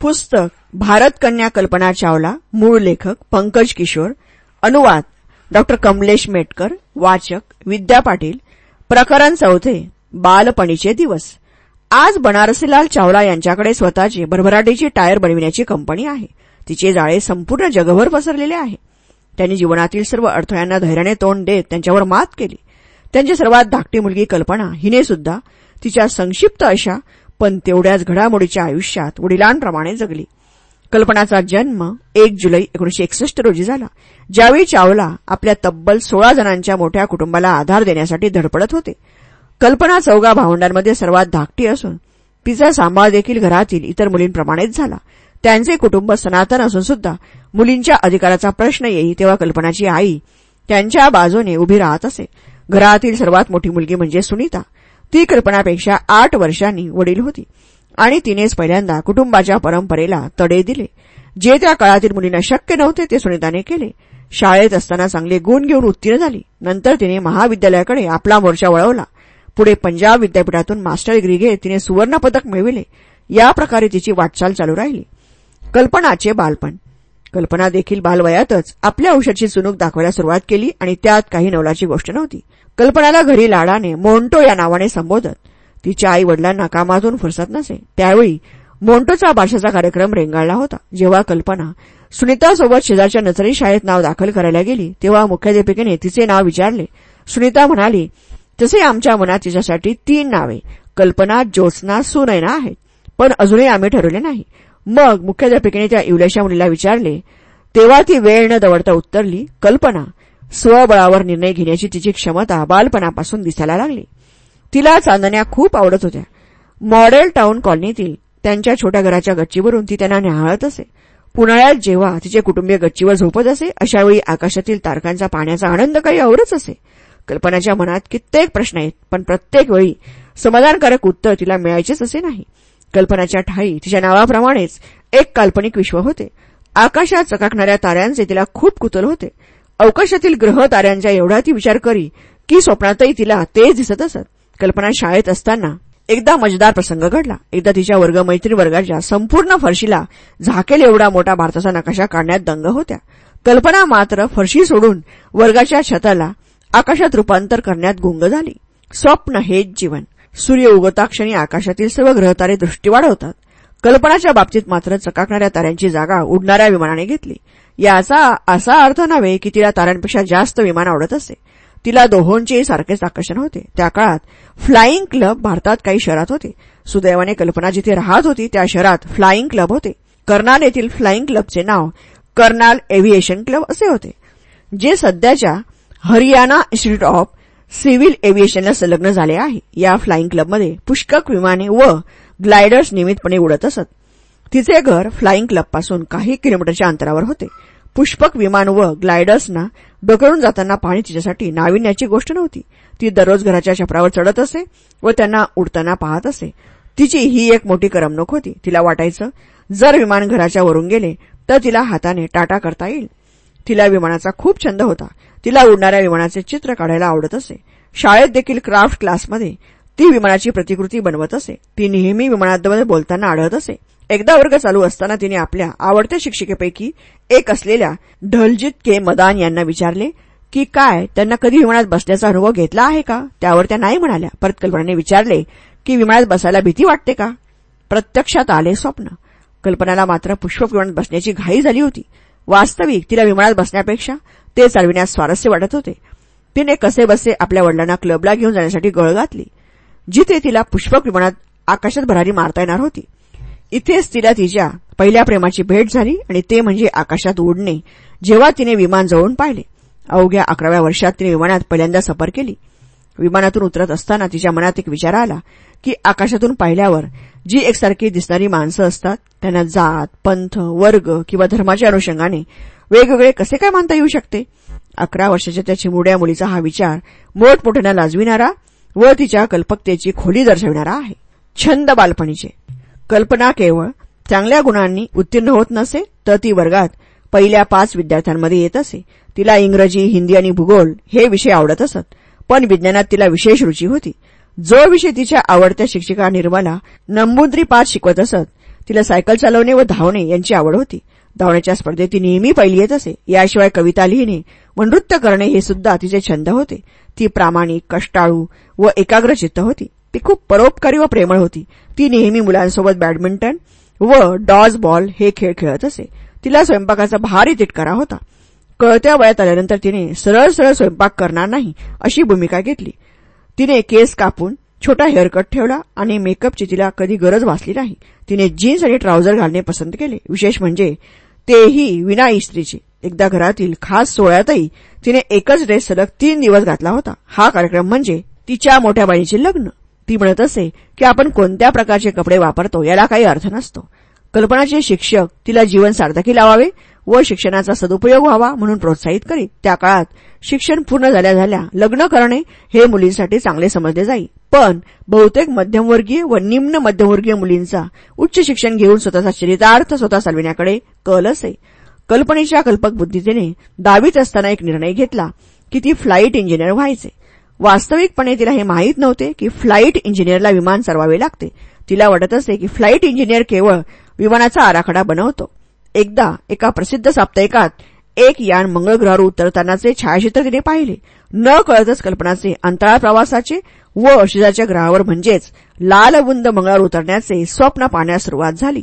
पुस्तक भारत कन्या कल्पना चावला मूळ लेखक पंकज किशोर अनुवाद डॉ कमलेश मेटकर वाचक विद्या पाटील प्रकरण चौथे बालपणीचे दिवस. आज बनारसीलाल चावला यांच्याकडे स्वतःची भरभराटीची टायर बनविण्याची कंपनी आहे. तिचे जाळे संपूर्ण जगभर पसरलेले आहे. त्यांनी जीवनातील सर्व अडथळ्यांना धैर्याने तोंड देत त्यांच्यावर मात केली. त्यांची सर्वात धाकटी मुलगी कल्पना हिने सुद्धा तिच्या संक्षिप्त अशा पण तेवढ्याच घडामोडीच्या आयुष्यात वडिलांप्रमाणे जगली. कल्पनाचा जन्म एक जुलै एकोणीशे एकसष्ट रोजी झाला. ज्यावेळी चावला आपल्या तब्बल सोळा जणांच्या मोठ्या कुटुंबाला आधार देण्यासाठी धडपडत होते. कल्पना चौगा भावंडांमध्ये सर्वात धाकटी असून तिचा सांभाळ देखील घरातील इतर मुलींप्रमाणेच झाला. त्यांचे कुटुंब सनातन असून सुद्धा मुलींच्या अधिकाराचा प्रश्न येई तेव्हा कल्पनाची आई त्यांच्या बाजूने उभी राहत असे. घरातील सर्वात मोठी मुलगी म्हणजे सुनीता. ती कल्पनापेक्षा आठ वर्षांनी वडील होती. आणि तिनेच पहिल्यांदा कुटुंबाच्या परंपरेला तडे दिले. जे त्या काळातील मुलींना शक्य नव्हते ते सुनीताने केले. शाळेत असताना चांगले गुण घेऊन उत्तीर्ण झाली. नंतर तिने महाविद्यालयाकडे आपला मोर्चा वळवला. पुढे पंजाब विद्यापीठातून मास्टर डिग्री घेत तिने सुवर्णपदक मिळविले. या प्रकारे तिची वाटचाल चालू राहिली. कल्पनाचे बालपण. कल्पना देखील बालवयातच आपल्या औषधची चुनूक दाखवायला सुरुवात केली आणि त्यात काही नवलाची गोष्ट नव्हती. कल्पनाला घरी लाडाने मोंटो या नावाने संबोधत. तिच्या आई वडिलांना कामातून फुरसत नसे. त्यावेळी मोंटोचा बारशाचा कार्यक्रम रेंगाळला होता. जेव्हा कल्पना सुनीतासोबत शेजारच्या नचरी शाळेत नाव दाखल करायला गेली तेव्हा मुख्याध्यापिकेने तिचे नाव विचारले. सुनीता म्हणाली तसे आमच्या मनात तिच्यासाठी तीन नावे कल्पना ज्योत्स्ना सुनैना आहेत. पण अजूनही आम्ही ठरवले नाही. मग मुख्याध्यापिकेने त्या इवल्याशा मुलीला विचारले तेव्हा ती वेळ न दवडता उत्तरली कल्पना स्वबळावर निर्णय घेण्याची तिची क्षमता बालपणापासून दिसायला लागली. तिला चांदण्या खूप आवडत होत्या. मॉडेल टाउन कॉलनीतील त्यांच्या छोट्या घराच्या गच्चीवरून ती त्यांना न्याहाळत असे. पुणाळ्यात जेव्हा तिचे कुटुंबीय गच्चीवर झोपत असे अशावेळी आकाशातील तारकांचा पाण्याचा आनंद काही आवडच असे. कल्पनाच्या मनात कित्येक प्रश्न आहेत पण प्रत्येक वेळी समाधानकारक उत्तर तिला मिळायचेच असे नाही. कल्पनाच्या ठाई तिच्या नावाप्रमाणेच एक काल्पनिक विश्व होते. आकाशात चकाकणाऱ्या ताऱ्यांचे तिला खूप कुतल होते. अवकाशातील ग्रह ताऱ्यांच्या एवढा ती विचार करी की स्वप्नातही तिला तेच दिसत असत. कल्पना शाळेत असताना एकदा मजेदार प्रसंग घडला. एकदा तिच्या वर्गमैत्री वर्गाच्या संपूर्ण फरशीला झाकेल एवढा मोठा भारताचा नकाशा काढण्यात दंग होत्या. कल्पना मात्र फरशी सोडून वर्गाच्या छताला आकाशात रूपांतर करण्यात गुंग झाली. स्वप्न हेच जीवन. सूर्य उगताक्षणी आकाशातील सर्व ग्रहतारे दृष्टी वाढवतात कल्पनाच्या बाबतीत मात्र चकाकणाऱ्या ताऱ्यांची जागा उडणाऱ्या विमानाने घेतली. याचा असा अर्थ नव्हे की तिला ताऱ्यांपेक्षा जास्त विमान आवडत असे. तिला दोहोंचेही सारखेच आकर्षण होते. त्या काळात फ्लाईंग क्लब भारतात काही शहरात होते. सुदैवाने कल्पना जिथे राहत होती त्या शहरात फ्लाईंग क्लब होते. कर्नाल येथील फ्लाईंग क्लबचे नाव कर्नाल एव्हिएशन क्लब असे होते जे सध्याच्या हरियाणा इन्स्टिट्यूट ऑफ सिव्हिल एव्हिएशनला संलग्न झाले आहे. या फ्लाईंग क्लबमध्ये पुष्कक विमाने व ग्लायडर्स नियमितपणे उडत असत. तिचे घर फ्लाईंग क्लबपासून काही किलोमीटरच्या अंतरावर होते. पुष्पक विमान व ग्लायडर्सना डोकळून जाताना पाणी तिच्यासाठी नाविन्याची गोष्ट नव्हती. ती दररोज घराच्या छपरावर चढत असे व त्यांना उडताना पाहत असे. तिची ही एक मोठी करमणूक होती. तिला वाटायचं जर विमान घराच्या वरून गेले तर तिला हाताने टाटा करता येईल. तिला विमानाचा खूप छंद होता. तिला उडणाऱ्या विमानाचे चित्र काढायला आवडत असे. शाळेत देखील क्राफ्ट क्लासमध्ये ती विमानाची प्रतिकृती बनवत असे. ती नेहमी विमानात बोलताना आढळत असे. एकदा वर्ग चालू असताना तिने आपल्या आवडत्या शिक्षिकेपैकी एक असलेल्या ढलजित के. मदान यांना विचारले की काय त्यांना कधी विमानात बसण्याचा अनुभव घेतला आहे का? त्यावर त्या नाही म्हणाल्या. परत कल्पनाने विचारले की विमानात बसायला भीती वाटते का? प्रत्यक्षात आले स्वप्न. कल्पनाला मात्र पुष्पक विमानात बसण्याची घाई झाली होती. वास्तविक तिला विमानात बसण्यापेक्षा ते चालविण्यास स्वारस्य वाटत होते. तिने कसे बसे आपल्या वडिलांना क्लबला घेऊन जाण्यासाठी गळ घातली. जिथे तिला पुष्पक विमानात आकाशात भरारी मारता येणार होती. इथेच तिला तिच्या पहिल्या प्रेमाची भेट झाली आणि ते म्हणजे आकाशात उडणे जेव्हा तिने विमान जवळून पाहिले. अवघ्या अकराव्या वर्षात तिने विमानात पहिल्यांदा सफर केली. विमानातून उतरत असताना तिच्या मनात एक विचार आला की आकाशातून पाहिल्यावर जी एकसारखी दिसणारी माणसं असतात त्यांना जात पंथ वर्ग किंवा धर्माच्या अनुषंगाने वेगवेगळे कसे काय मानता येऊ शकते? अकरा वर्षाच्या त्या चिमुड्या मुलीचा हा विचार मोठमोठ्यानं लाजविणारा व तिच्या कल्पकतेची खोली दर्शविणारा आहे. छंद बालपणीचे. कल्पना केवळ चांगल्या गुणांनी उत्तीर्ण होत नसे तर ती वर्गात पहिल्या पाच विद्यार्थ्यांमध्ये येत असे. तिला इंग्रजी हिंदी आणि भूगोल हे विषय आवडत असत पण विज्ञानात तिला विशेष रुची होती. जो विषय तिच्या आवडत्या शिक्षिका निर्मला नंबुद्री पाच शिकवत असत तिला सायकल चालवणे व धावणे यांची आवड होती. धावण्याच्या स्पर्धेत ती नेहमी पहिली येत असे. याशिवाय कविता लिहिणे व नृत्य करणे हे सुद्धा तिचे छंद होते. ती प्रामाणिक कष्टाळू व एकाग्रचित्त होती. ती खूप परोपकारी व प्रेमळ होती. ती नेहमी मुलांसोबत बॅडमिंटन व डॉज बॉल हे खेळ खेळत असे. तिला स्वयंपाकाचा भारी तिटकारा होता. कळत्या वयात आल्यानंतर तिने सरळ सरळ स्वयंपाक करणार नाही अशी भूमिका घेतली. तिने केस कापून छोटा हेअरकट ठेवला आणि मेकअपची तिला कधी गरज वाचली नाही. तिने जीन्स आणि ट्राउझर घालणे पसंत केले. विशेष म्हणजे तेही विना इस्त्रीचे. एकदा घरातील खास सोहळ्यातही तिने एकच ड्रेस सलग तीन दिवस घातला होता. हा कार्यक्रम म्हणजे तिच्या मोठ्या बहिणीचे लग्न. ती म्हणत असे की आपण कोणत्या प्रकारचे कपडे वापरतो याला काही अर्थ नसतो. कल्पनाचे शिक्षक तिला जीवन सार्थकी लावावे व शिक्षणाचा सदुपयोग व्हावा म्हणून प्रोत्साहित करीत त्या काळात शिक्षण पूर्ण झाल्या झाल्या लग्न करणे हे मुलींसाठी चांगले समजले जाई. पण बहुतेक मध्यमवर्गीय व निम्न मध्यमवर्गीय मुलींचा उच्च शिक्षण घेऊन स्वतःचा चरितार्थ स्वतः चालविण्याकडे कल असे. कल्पनेच्या कल्पक बुद्धीतेने दावीत असताना एक निर्णय घेतला की ती फ्लाईट इंजिनियर व्हायचे. वास्तविकपणे तिला हे माहीत नव्हते की फ्लाईट इंजिनियरला विमान चालवावे लागते. तिला वाटत असे की फ्लाईट इंजिनियर केवळ विमानाचा आराखडा बनवतो. एकदा एका प्रसिद्ध साप्ताहिकात एक यान मंगळग्रहावर उतरतानाचे छायाचित्र तिने पाहिले. न कळतच कल्पनाचे अंतराळ प्रवासाचे व शेजारच्या ग्रहावर म्हणजेच लालबुंद मंगळावर उतरण्याचे स्वप्न पाहण्यास सुरुवात झाली.